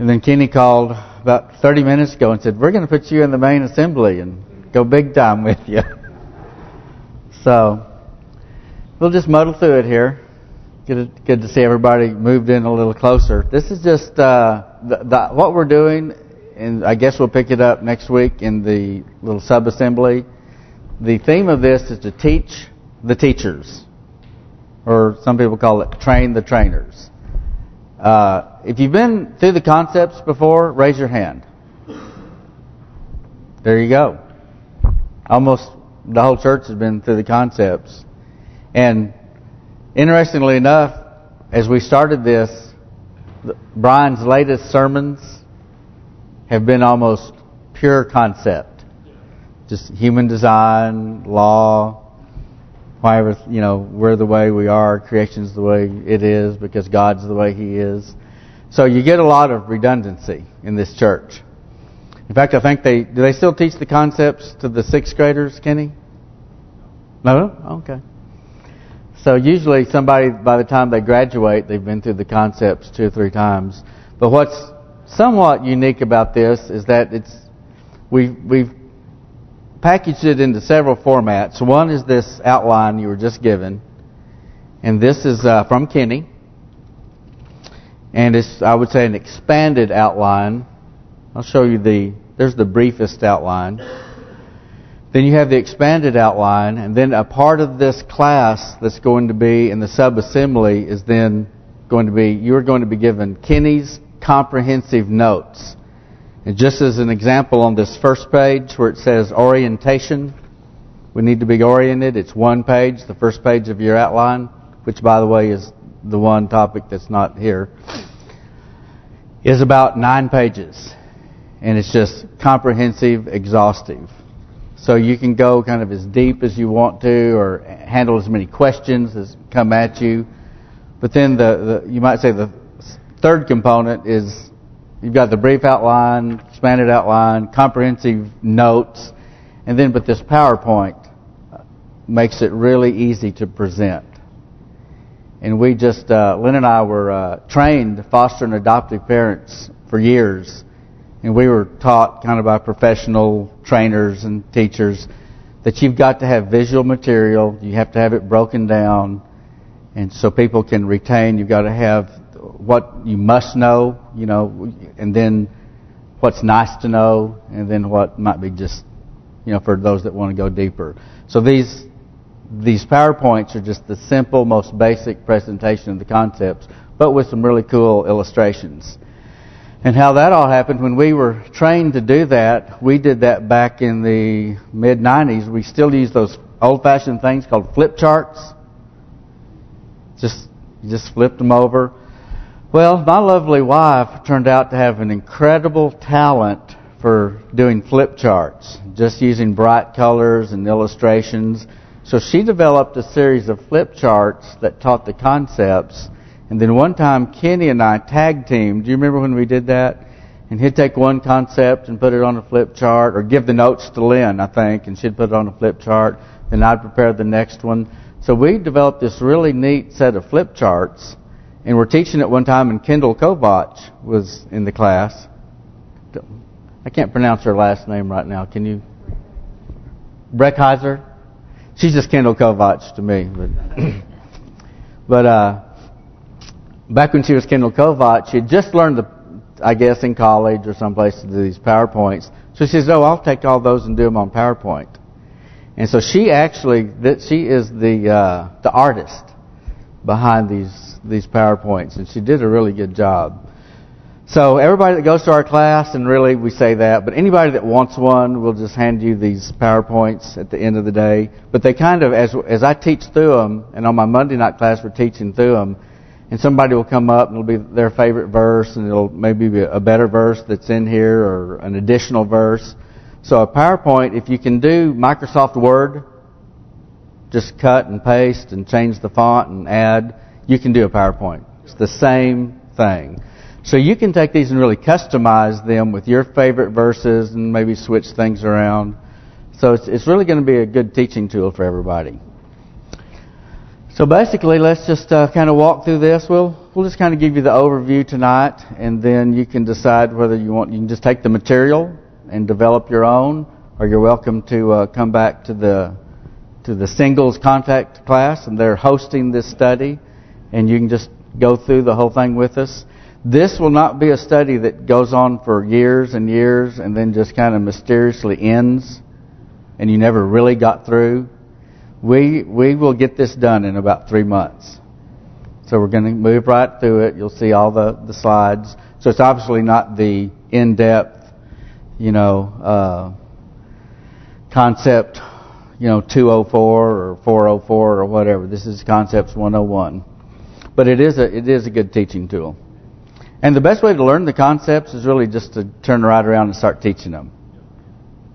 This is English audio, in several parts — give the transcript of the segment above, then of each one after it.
And then Kenny called about 30 minutes ago and said, we're going to put you in the main assembly and go big time with you. so, we'll just muddle through it here. Good, good to see everybody moved in a little closer. This is just uh, the, the, what we're doing, and I guess we'll pick it up next week in the little sub-assembly. The theme of this is to teach the teachers, or some people call it train the trainers. Uh, if you've been through the concepts before, raise your hand. There you go. Almost the whole church has been through the concepts. And interestingly enough, as we started this, Brian's latest sermons have been almost pure concept. Just human design, law, why you know we're the way we are, creation's the way it is because God's the way He is. So you get a lot of redundancy in this church. In fact, I think they do they still teach the concepts to the sixth graders, Kenny? No, okay. So usually somebody by the time they graduate, they've been through the concepts two or three times. But what's somewhat unique about this is that it's we've we've packaged it into several formats. One is this outline you were just given, and this is uh, from Kenny. And it's, I would say, an expanded outline. I'll show you the, there's the briefest outline. Then you have the expanded outline, and then a part of this class that's going to be in the sub-assembly is then going to be, you're going to be given Kenny's comprehensive notes. And just as an example on this first page where it says orientation, we need to be oriented. It's one page, the first page of your outline, which by the way is the one topic that's not here, is about nine pages. And it's just comprehensive, exhaustive. So you can go kind of as deep as you want to or handle as many questions as come at you. But then the, the you might say the third component is You've got the brief outline, expanded outline, comprehensive notes, and then but this PowerPoint makes it really easy to present. And we just, uh, Lynn and I were uh, trained foster and adoptive parents for years. And we were taught kind of by professional trainers and teachers that you've got to have visual material. You have to have it broken down. And so people can retain, you've got to have what you must know, you know, and then what's nice to know, and then what might be just, you know, for those that want to go deeper. So these these PowerPoints are just the simple, most basic presentation of the concepts, but with some really cool illustrations. And how that all happened, when we were trained to do that, we did that back in the mid-90s. We still use those old-fashioned things called flip charts. Just just flipped them over. Well, my lovely wife turned out to have an incredible talent for doing flip charts, just using bright colors and illustrations. So she developed a series of flip charts that taught the concepts. And then one time, Kenny and I tag teamed. Do you remember when we did that? And he'd take one concept and put it on a flip chart, or give the notes to Lynn, I think, and she'd put it on a flip chart. Then I'd prepare the next one. So we developed this really neat set of flip charts and we're teaching at one time, and Kendall Kovach was in the class. I can't pronounce her last name right now. Can you? Breckheiser? She's just Kendall Kovach to me. But but uh, back when she was Kendall Kovach, she had just learned, the, I guess, in college or someplace to do these PowerPoints. So she says, oh, I'll take all those and do them on PowerPoint. And so she actually, that she is the uh, the artist behind these these PowerPoints, and she did a really good job. So everybody that goes to our class, and really we say that, but anybody that wants one, we'll just hand you these PowerPoints at the end of the day. But they kind of, as as I teach through them, and on my Monday night class we're teaching through them, and somebody will come up and it'll be their favorite verse, and it'll maybe be a better verse that's in here or an additional verse. So a PowerPoint, if you can do Microsoft Word, just cut and paste and change the font and add you can do a PowerPoint. It's the same thing. So you can take these and really customize them with your favorite verses and maybe switch things around. So it's, it's really going to be a good teaching tool for everybody. So basically, let's just uh, kind of walk through this. We'll we'll just kind of give you the overview tonight, and then you can decide whether you want. You can just take the material and develop your own, or you're welcome to uh, come back to the to the singles contact class, and they're hosting this study, and you can just go through the whole thing with us. This will not be a study that goes on for years and years and then just kind of mysteriously ends and you never really got through. We we will get this done in about three months. So we're going to move right through it. You'll see all the, the slides. So it's obviously not the in-depth, you know, uh, concept, you know, 204 or 404 or whatever. This is Concepts 101. But it is a it is a good teaching tool. And the best way to learn the concepts is really just to turn right around and start teaching them.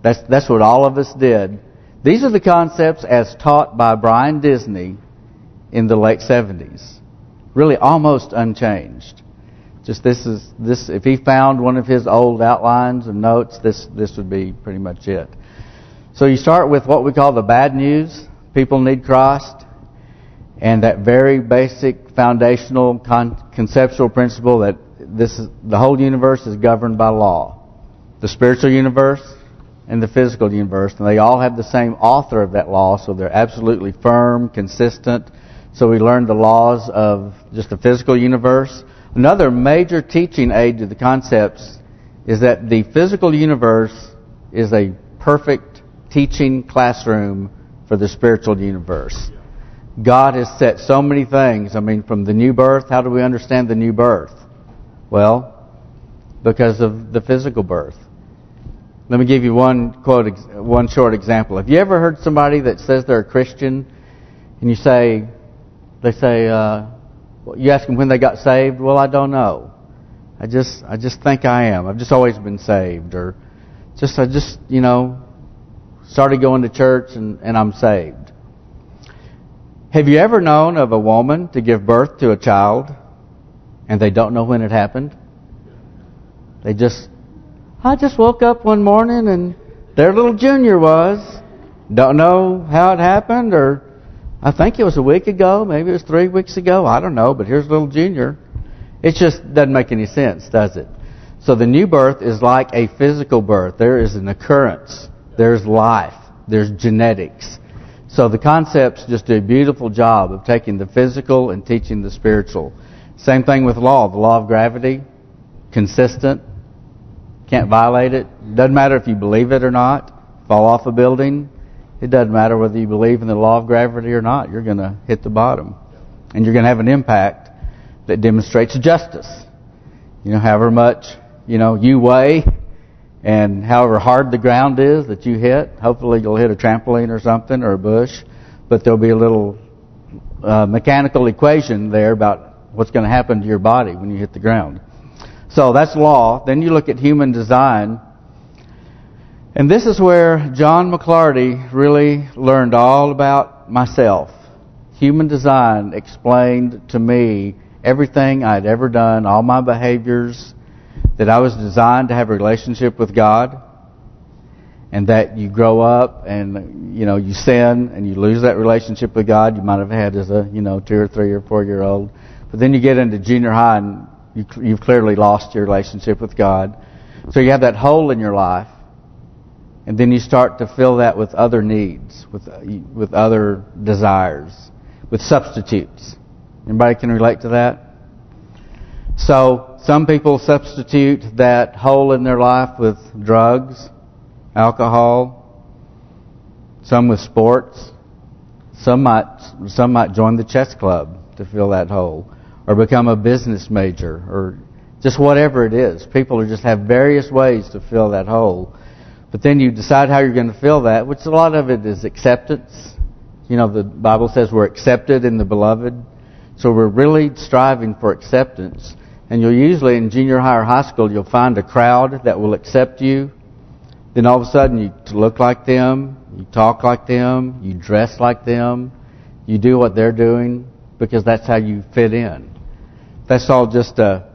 That's that's what all of us did. These are the concepts as taught by Brian Disney in the late 70s. Really almost unchanged. Just this is this if he found one of his old outlines and notes, this this would be pretty much it. So you start with what we call the bad news. People need Christ. And that very basic foundational con conceptual principle that this is, the whole universe is governed by law. The spiritual universe and the physical universe. And they all have the same author of that law, so they're absolutely firm, consistent. So we learn the laws of just the physical universe. Another major teaching aid to the concepts is that the physical universe is a perfect teaching classroom for the spiritual universe. God has set so many things. I mean, from the new birth, how do we understand the new birth? Well, because of the physical birth. Let me give you one quote, one short example. Have you ever heard somebody that says they're a Christian, and you say, they say, uh, you ask them when they got saved? Well, I don't know. I just, I just think I am. I've just always been saved, or just, I just, you know, started going to church and, and I'm saved. Have you ever known of a woman to give birth to a child and they don't know when it happened? They just, I just woke up one morning and their little junior was. Don't know how it happened or I think it was a week ago, maybe it was three weeks ago, I don't know, but here's little junior. It just doesn't make any sense, does it? So the new birth is like a physical birth. There is an occurrence. There's life. There's genetics. So the concepts just do a beautiful job of taking the physical and teaching the spiritual. Same thing with law. The law of gravity, consistent, can't violate it. Doesn't matter if you believe it or not. Fall off a building, it doesn't matter whether you believe in the law of gravity or not. You're going to hit the bottom. And you're going to have an impact that demonstrates justice. You know, however much, you know, you weigh and however hard the ground is that you hit, hopefully you'll hit a trampoline or something or a bush, but there'll be a little uh, mechanical equation there about what's going to happen to your body when you hit the ground. So that's law. Then you look at human design. And this is where John McClarty really learned all about myself. Human design explained to me everything I'd ever done, all my behaviors, that I was designed to have a relationship with God and that you grow up and you know you sin and you lose that relationship with God you might have had as a you know two or three or four year old. But then you get into junior high and you, you've clearly lost your relationship with God. So you have that hole in your life and then you start to fill that with other needs with with other desires with substitutes. Anybody can relate to that? So some people substitute that hole in their life with drugs, alcohol, some with sports. Some might some might join the chess club to fill that hole or become a business major or just whatever it is. People just have various ways to fill that hole. But then you decide how you're going to fill that, which a lot of it is acceptance. You know, the Bible says we're accepted in the beloved. So we're really striving for acceptance. And you'll usually, in junior high or high school, you'll find a crowd that will accept you. Then all of a sudden you look like them, you talk like them, you dress like them, you do what they're doing because that's how you fit in. That's all just a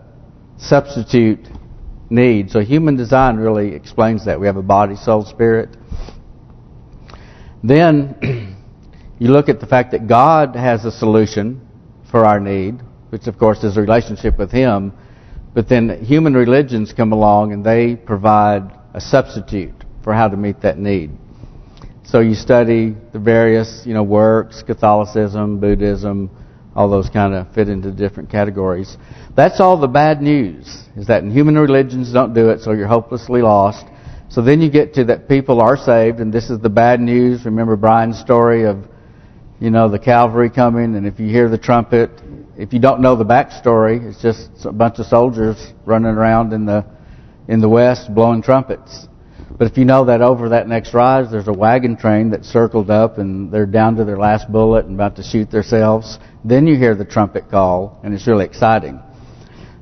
substitute need. So human design really explains that. We have a body, soul, spirit. Then you look at the fact that God has a solution for our need which of course is a relationship with Him. But then human religions come along and they provide a substitute for how to meet that need. So you study the various, you know, works, Catholicism, Buddhism, all those kind of fit into different categories. That's all the bad news, is that human religions don't do it, so you're hopelessly lost. So then you get to that people are saved, and this is the bad news. Remember Brian's story of, you know, the Calvary coming, and if you hear the trumpet, if you don't know the backstory, it's just a bunch of soldiers running around in the in the west blowing trumpets. But if you know that over that next rise, there's a wagon train that circled up and they're down to their last bullet and about to shoot themselves, then you hear the trumpet call, and it's really exciting.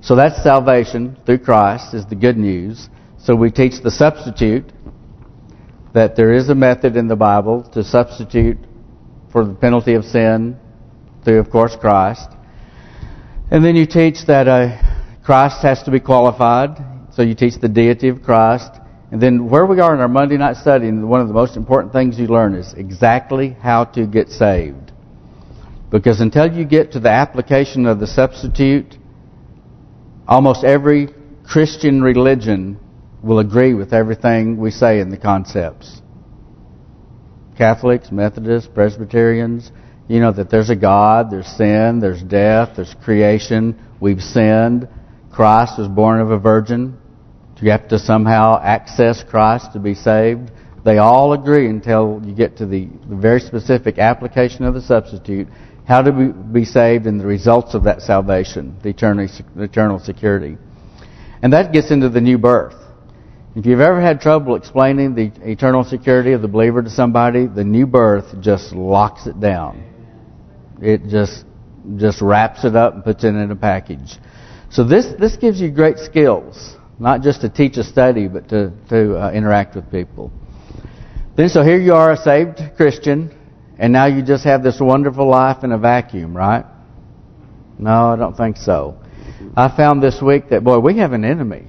So that's salvation through Christ is the good news. So we teach the substitute, that there is a method in the Bible to substitute for the penalty of sin through, of course, Christ. And then you teach that uh, Christ has to be qualified. So you teach the deity of Christ. And then where we are in our Monday night study, one of the most important things you learn is exactly how to get saved. Because until you get to the application of the substitute, almost every Christian religion will agree with everything we say in the concepts. Catholics, Methodists, Presbyterians, you know that there's a God, there's sin, there's death, there's creation, we've sinned. Christ was born of a virgin. You have to somehow access Christ to be saved. They all agree until you get to the, the very specific application of the substitute, how to be, be saved and the results of that salvation, the eternal, the eternal security. And that gets into the new birth. If you've ever had trouble explaining the eternal security of the believer to somebody, the new birth just locks it down. It just just wraps it up and puts it in a package. So this this gives you great skills, not just to teach a study, but to to uh, interact with people. Then so here you are, a saved Christian, and now you just have this wonderful life in a vacuum, right? No, I don't think so. I found this week that boy, we have an enemy.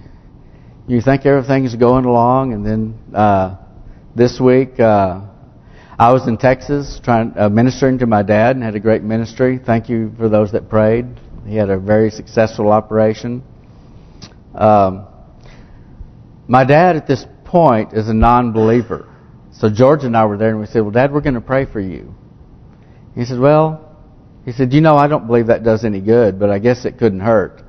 You think everything's going along, and then uh, this week. Uh, I was in Texas trying uh, ministering to my dad and had a great ministry. Thank you for those that prayed. He had a very successful operation. Um, my dad at this point is a non-believer. So George and I were there and we said, well, Dad, we're going to pray for you. He said, well, he said, you know, I don't believe that does any good, but I guess it couldn't hurt.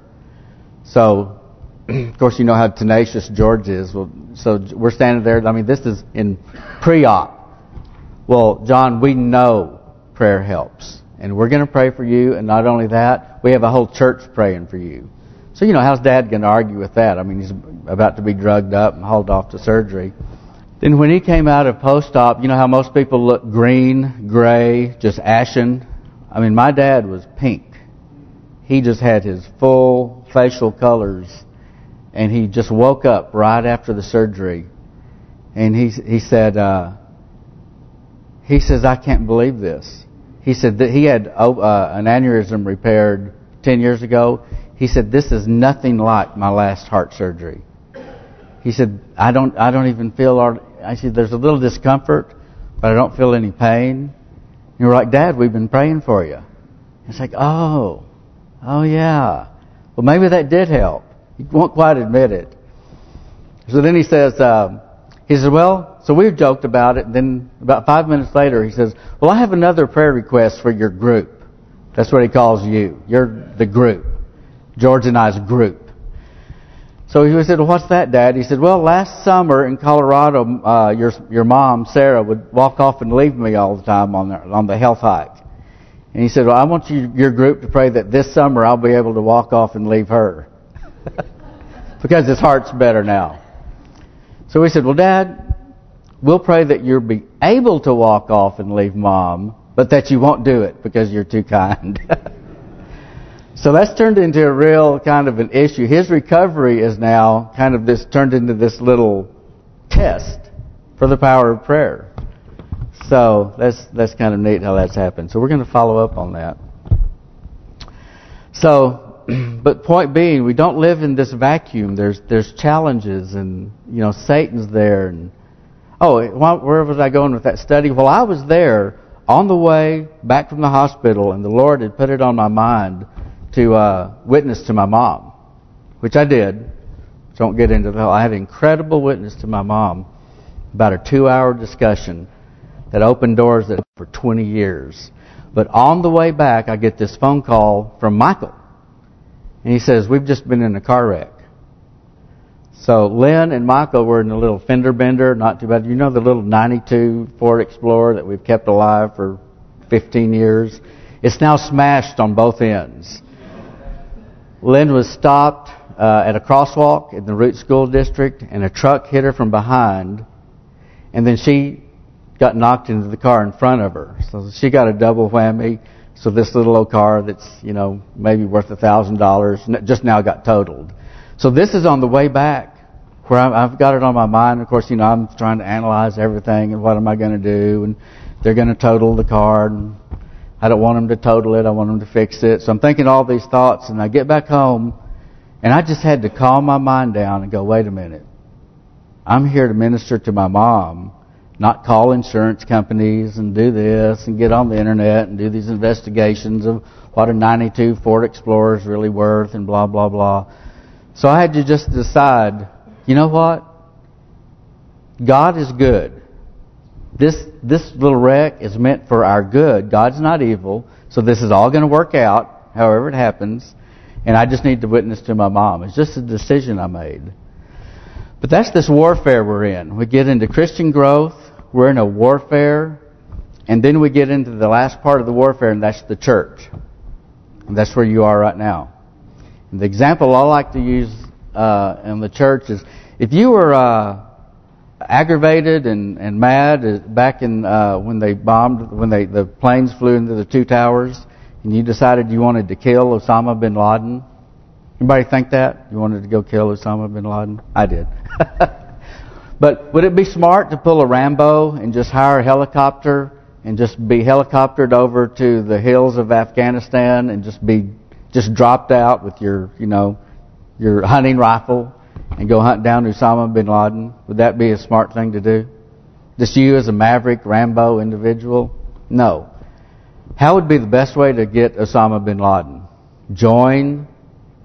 So, of course, you know how tenacious George is. Well, so we're standing there. I mean, this is in pre-op. Well, John, we know prayer helps. And we're going to pray for you. And not only that, we have a whole church praying for you. So, you know, how's Dad going to argue with that? I mean, he's about to be drugged up and hauled off to surgery. Then when he came out of post-op, you know how most people look green, gray, just ashen? I mean, my dad was pink. He just had his full facial colors. And he just woke up right after the surgery. And he he said, uh, he says, I can't believe this. He said that he had uh, an aneurysm repaired 10 years ago. He said, this is nothing like my last heart surgery. He said, I don't I don't even feel... Our, I said, there's a little discomfort, but I don't feel any pain. You were like, Dad, we've been praying for you. It's like, oh, oh yeah. Well, maybe that did help. He won't quite admit it. So then he says, uh, he says, well, so we joked about it. Then about five minutes later, he says, well, I have another prayer request for your group. That's what he calls you. You're the group. George and I's group. So he said, well, what's that, Dad? He said, well, last summer in Colorado, uh, your your mom, Sarah, would walk off and leave me all the time on the, on the health hike. And he said, well, I want you, your group to pray that this summer I'll be able to walk off and leave her. because his heart's better now. So we said, well, Dad, we'll pray that you'll be able to walk off and leave Mom, but that you won't do it because you're too kind. so that's turned into a real kind of an issue. His recovery is now kind of this turned into this little test for the power of prayer. So that's that's kind of neat how that's happened. So we're going to follow up on that. So but point being, we don't live in this vacuum. There's there's challenges, and you know Satan's there. And oh, where was I going with that study? Well, I was there on the way back from the hospital, and the Lord had put it on my mind to uh, witness to my mom, which I did. Don't get into the whole. I had incredible witness to my mom about a two-hour discussion that opened doors that for 20 years. But on the way back, I get this phone call from Michael. And he says, we've just been in a car wreck. So Lynn and Michael were in a little fender bender, not too bad. You know the little 92 Ford Explorer that we've kept alive for 15 years? It's now smashed on both ends. Lynn was stopped uh, at a crosswalk in the Root School District, and a truck hit her from behind, and then she got knocked into the car in front of her. So she got a double whammy. So this little old car that's, you know, maybe worth a $1,000 just now got totaled. So this is on the way back where I've got it on my mind. Of course, you know, I'm trying to analyze everything and what am I going to do. And they're going to total the car. And I don't want them to total it. I want them to fix it. So I'm thinking all these thoughts. And I get back home and I just had to calm my mind down and go, wait a minute. I'm here to minister to my mom, not call insurance companies and do this and get on the internet and do these investigations of what a 92 Ford Explorer is really worth and blah, blah, blah. So I had to just decide, you know what? God is good. This this little wreck is meant for our good. God's not evil. So this is all going to work out, however it happens. And I just need to witness to my mom. It's just a decision I made. But that's this warfare we're in. We get into Christian growth. We're in a warfare. And then we get into the last part of the warfare, and that's the church. And that's where you are right now. The example I like to use uh, in the church is if you were uh, aggravated and and mad uh, back in uh, when they bombed when they the planes flew into the two towers and you decided you wanted to kill Osama bin Laden. Anybody think that you wanted to go kill Osama bin Laden? I did. but would it be smart to pull a Rambo and just hire a helicopter and just be helicoptered over to the hills of Afghanistan and just be just dropped out with your, you know, your hunting rifle and go hunt down Osama bin Laden? Would that be a smart thing to do? Just you as a maverick, Rambo individual? No. How would be the best way to get Osama bin Laden? Join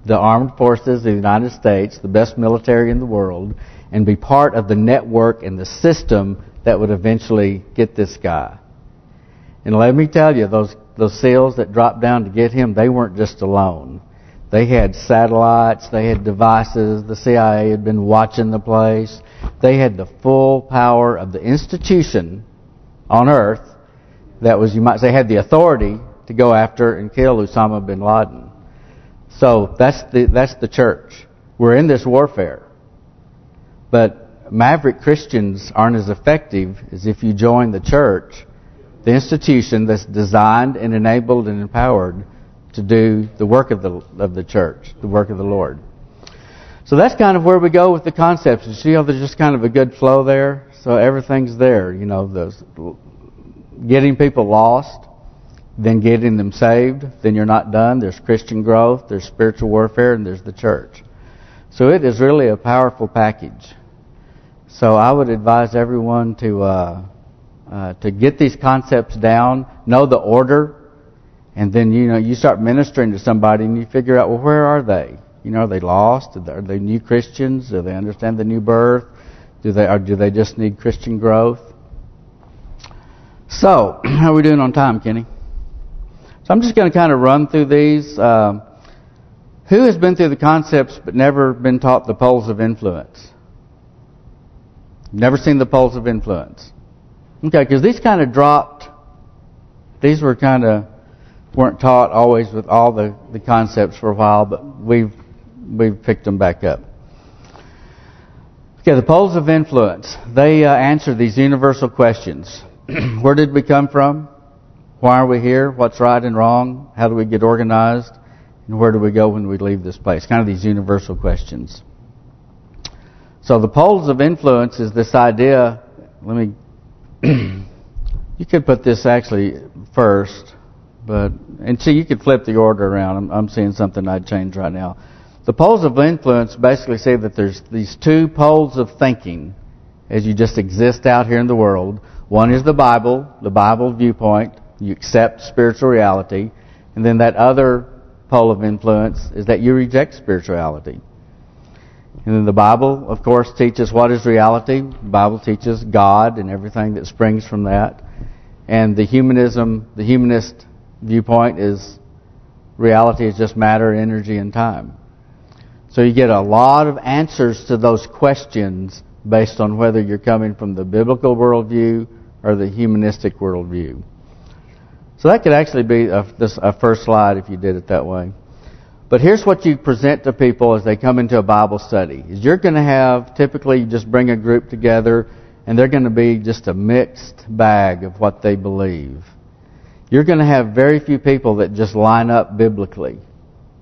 the armed forces of the United States, the best military in the world, and be part of the network and the system that would eventually get this guy. And let me tell you, those those SEALs that dropped down to get him, they weren't just alone. They had satellites, they had devices, the CIA had been watching the place. They had the full power of the institution on earth that was, you might say, had the authority to go after and kill Osama bin Laden. So that's the that's the church. We're in this warfare. But maverick Christians aren't as effective as if you join the church the institution that's designed and enabled and empowered to do the work of the of the church, the work of the Lord. So that's kind of where we go with the concepts. You see how there's just kind of a good flow there? So everything's there. You know, the getting people lost, then getting them saved, then you're not done. There's Christian growth, there's spiritual warfare, and there's the church. So it is really a powerful package. So I would advise everyone to uh, uh, to get these concepts down, know the order, and then you know you start ministering to somebody and you figure out well where are they? You know, are they lost? Are they new Christians? Do they understand the new birth? Do they or do they just need Christian growth? So, how are we doing on time, Kenny? So I'm just going to kind of run through these. Um, who has been through the concepts but never been taught the poles of influence? Never seen the poles of influence. Okay, because these kind of dropped, these were kind of, weren't taught always with all the, the concepts for a while, but we've we've picked them back up. Okay, the poles of influence, they uh, answer these universal questions. Where did we come from? Why are we here? What's right and wrong? How do we get organized? And where do we go when we leave this place? Kind of these universal questions. So the poles of influence is this idea, let me you could put this actually first, but and see you could flip the order around. I'm, I'm seeing something I'd change right now. The poles of influence basically say that there's these two poles of thinking as you just exist out here in the world. One is the Bible, the Bible viewpoint. You accept spiritual reality. And then that other pole of influence is that you reject spirituality. And then the Bible, of course, teaches what is reality. The Bible teaches God and everything that springs from that. And the humanism, the humanist viewpoint is reality is just matter, energy, and time. So you get a lot of answers to those questions based on whether you're coming from the biblical worldview or the humanistic worldview. So that could actually be a, this, a first slide if you did it that way. But here's what you present to people as they come into a Bible study. Is you're going to have, typically you just bring a group together and they're going to be just a mixed bag of what they believe. You're going to have very few people that just line up biblically.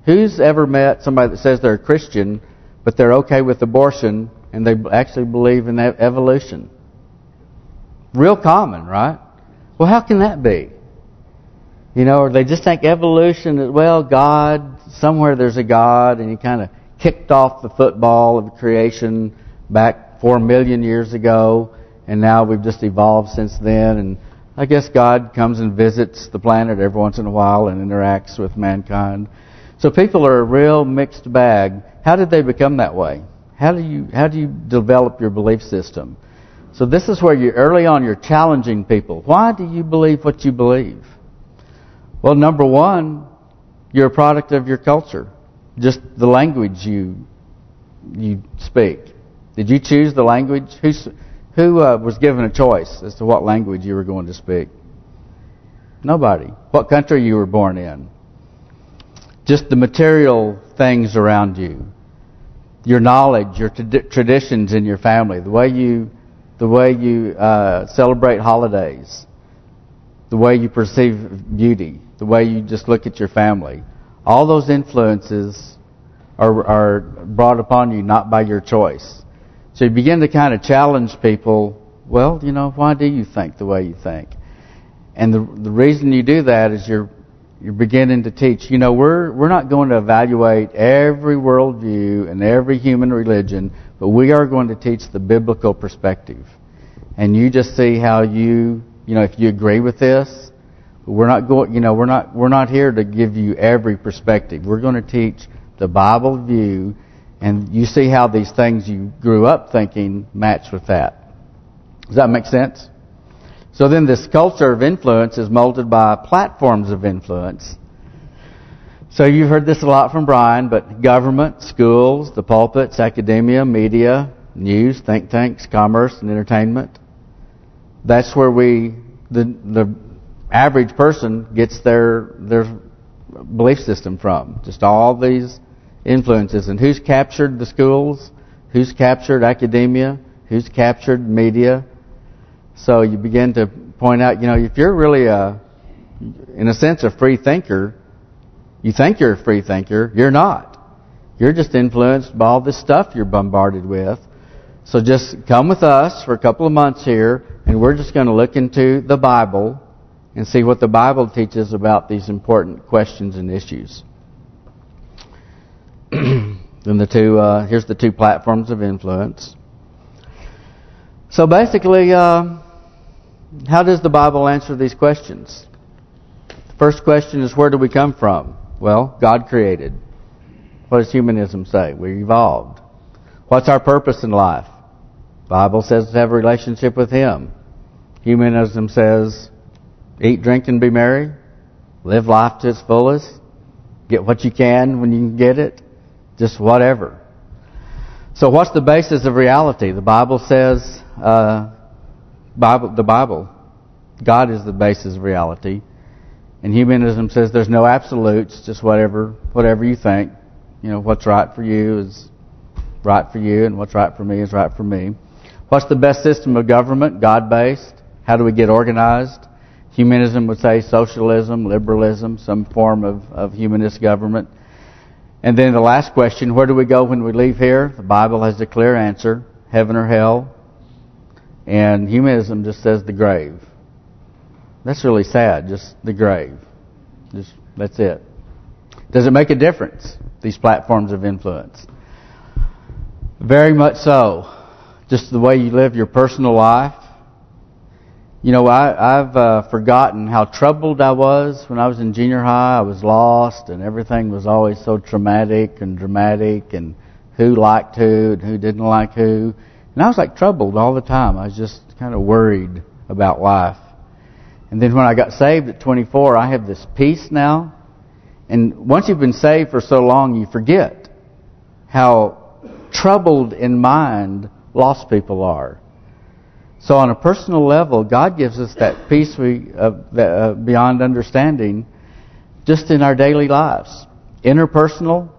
Who's ever met somebody that says they're a Christian, but they're okay with abortion, and they actually believe in evolution? Real common, right? Well, how can that be? You know, or they just think evolution is, well, God, somewhere there's a God, and he kind of kicked off the football of creation back four million years ago, and now we've just evolved since then, and I guess God comes and visits the planet every once in a while and interacts with mankind. So people are a real mixed bag. How did they become that way? How do you how do you develop your belief system? So this is where you early on you're challenging people. Why do you believe what you believe? Well, number one, you're a product of your culture. Just the language you you speak. Did you choose the language? Who's who uh, was given a choice as to what language you were going to speak? Nobody. What country you were born in. Just the material things around you. Your knowledge, your traditions in your family, the way you the way you uh, celebrate holidays, the way you perceive beauty, the way you just look at your family. All those influences are, are brought upon you not by your choice. So you begin to kind of challenge people, well, you know, why do you think the way you think? And the the reason you do that is you're you're beginning to teach. You know, we're we're not going to evaluate every worldview and every human religion, but we are going to teach the biblical perspective. And you just see how you, you know, if you agree with this, we're not going, you know, we're not we're not here to give you every perspective. We're going to teach the Bible view and you see how these things you grew up thinking match with that. Does that make sense? So then this culture of influence is molded by platforms of influence. So you've heard this a lot from Brian, but government, schools, the pulpits, academia, media, news, think tanks, commerce, and entertainment. That's where we, the the average person gets their their belief system from. Just all these influences. And who's captured the schools? Who's captured academia? Who's captured media? So you begin to point out, you know, if you're really a, in a sense, a free thinker, you think you're a free thinker, you're not. You're just influenced by all this stuff you're bombarded with. So just come with us for a couple of months here, and we're just going to look into the Bible and see what the Bible teaches about these important questions and issues. then the two, uh, here's the two platforms of influence. So basically, uh, how does the Bible answer these questions? The first question is, where do we come from? Well, God created. What does humanism say? We evolved. What's our purpose in life? Bible says to have a relationship with Him. Humanism says, eat, drink, and be merry. Live life to its fullest. Get what you can when you can get it just whatever. So what's the basis of reality? The Bible says, uh, Bible, the Bible, God is the basis of reality. And humanism says there's no absolutes, just whatever whatever you think. You know, what's right for you is right for you, and what's right for me is right for me. What's the best system of government? God-based. How do we get organized? Humanism would say socialism, liberalism, some form of, of humanist government. And then the last question, where do we go when we leave here? The Bible has a clear answer, heaven or hell. And humanism just says the grave. That's really sad, just the grave. Just That's it. Does it make a difference, these platforms of influence? Very much so. Just the way you live your personal life. You know, I, I've uh, forgotten how troubled I was when I was in junior high. I was lost, and everything was always so traumatic and dramatic, and who liked who and who didn't like who. And I was like troubled all the time. I was just kind of worried about life. And then when I got saved at 24, I have this peace now. And once you've been saved for so long, you forget how troubled in mind lost people are. So on a personal level, God gives us that peace we uh, uh, beyond understanding just in our daily lives. Interpersonal,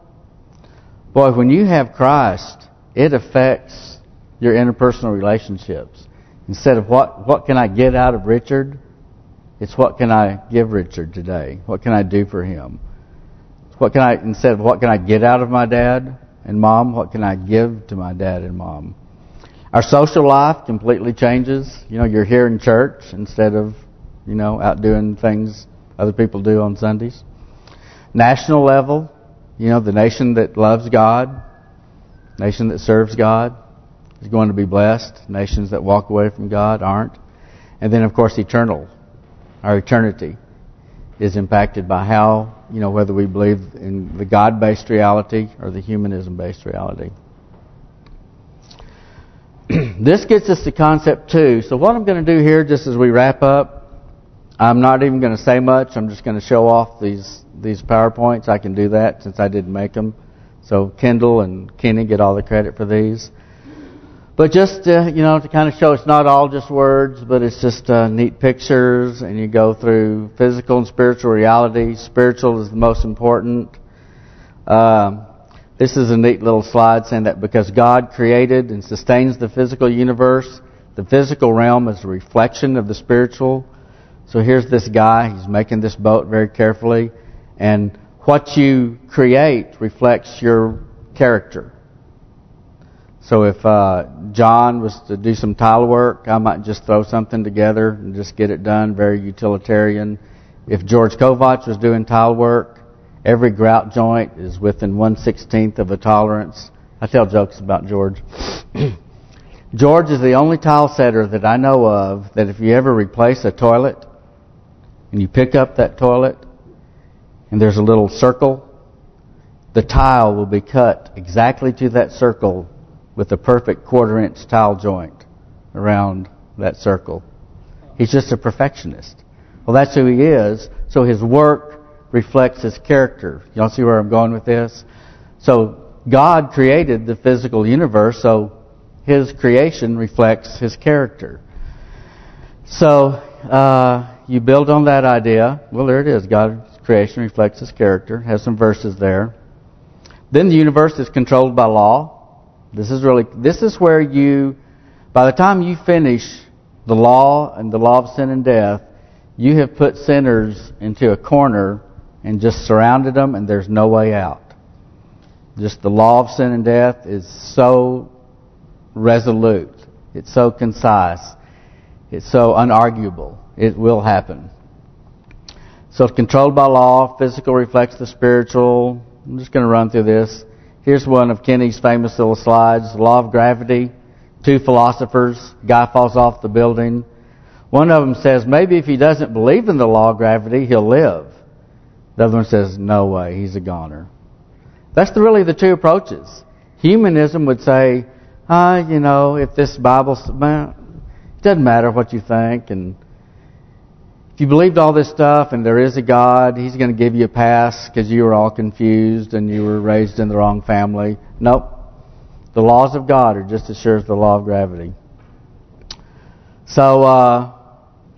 boy, when you have Christ, it affects your interpersonal relationships. Instead of what what can I get out of Richard, it's what can I give Richard today? What can I do for him? What can I instead of what can I get out of my dad and mom? What can I give to my dad and mom? Our social life completely changes. You know, you're here in church instead of, you know, out doing things other people do on Sundays. National level, you know, the nation that loves God, nation that serves God is going to be blessed. Nations that walk away from God aren't. And then, of course, eternal. Our eternity is impacted by how, you know, whether we believe in the God-based reality or the humanism-based reality. this gets us to concept two. So what I'm going to do here, just as we wrap up, I'm not even going to say much. I'm just going to show off these these PowerPoints. I can do that since I didn't make them. So Kendall and Kenny get all the credit for these. But just, you know, to kind of show it's not all just words, but it's just uh, neat pictures, and you go through physical and spiritual reality. Spiritual is the most important. Um, this is a neat little slide saying that because God created and sustains the physical universe, the physical realm is a reflection of the spiritual. So here's this guy, he's making this boat very carefully, and what you create reflects your character. So if uh, John was to do some tile work, I might just throw something together and just get it done, very utilitarian. If George Kovach was doing tile work, Every grout joint is within one-sixteenth of a tolerance. I tell jokes about George. George is the only tile setter that I know of that if you ever replace a toilet and you pick up that toilet and there's a little circle, the tile will be cut exactly to that circle with a perfect quarter-inch tile joint around that circle. He's just a perfectionist. Well, that's who he is. So his work reflects his character. Y'all see where I'm going with this? So God created the physical universe, so his creation reflects his character. So uh, you build on that idea. Well, there it is. God's creation reflects his character. Has some verses there. Then the universe is controlled by law. This is really this is where you by the time you finish the law and the law of sin and death, you have put sinners into a corner and just surrounded them and there's no way out. Just the law of sin and death is so resolute. It's so concise. It's so unarguable. It will happen. So it's controlled by law. Physical reflects the spiritual. I'm just going to run through this. Here's one of Kenny's famous little slides. Law of gravity. Two philosophers. Guy falls off the building. One of them says maybe if he doesn't believe in the law of gravity, he'll live. The other one says, no way, he's a goner. That's the, really the two approaches. Humanism would say, ah, you know, if this Bible, it doesn't matter what you think, and if you believed all this stuff and there is a God, He's going to give you a pass because you were all confused and you were raised in the wrong family. Nope. The laws of God are just as sure as the law of gravity. So, uh,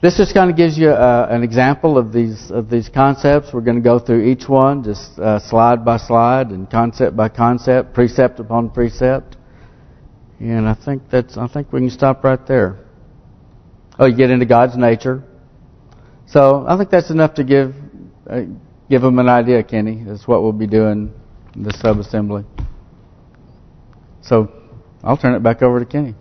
this just kind of gives you uh, an example of these of these concepts. We're going to go through each one, just uh, slide by slide and concept by concept, precept upon precept. And I think that's I think we can stop right there. Oh, you get into God's nature. So I think that's enough to give uh, give them an idea, Kenny. That's what we'll be doing in the sub-assembly. So I'll turn it back over to Kenny.